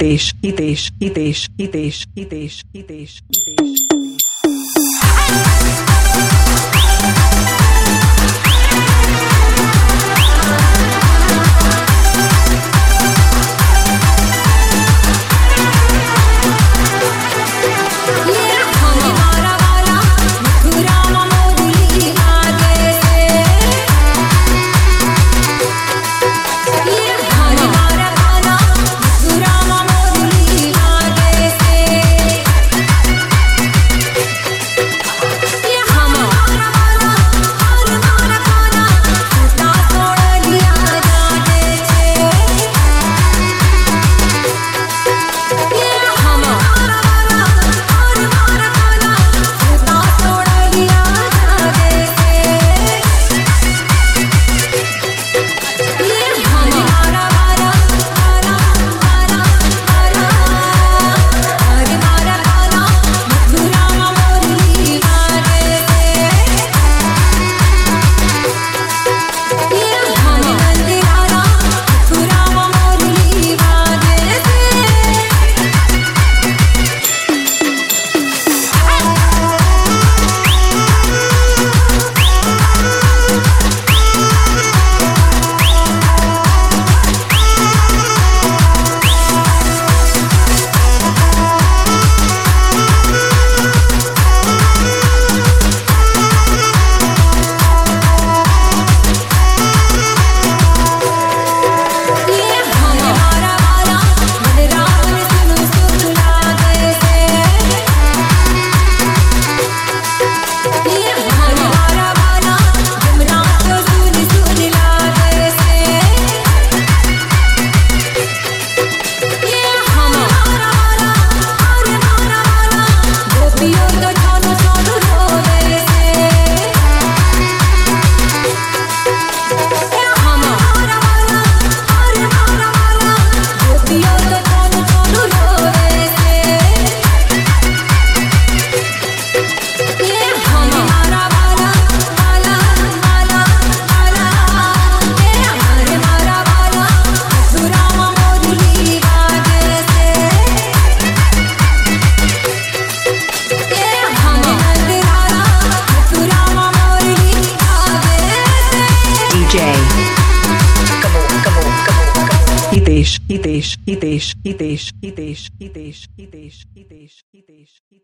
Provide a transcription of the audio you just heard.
itens, itens, itens, itens, itens, itens, itens. DJ. Hités, hités, hités, hités, hités, hités, hités, hités, hités, hités.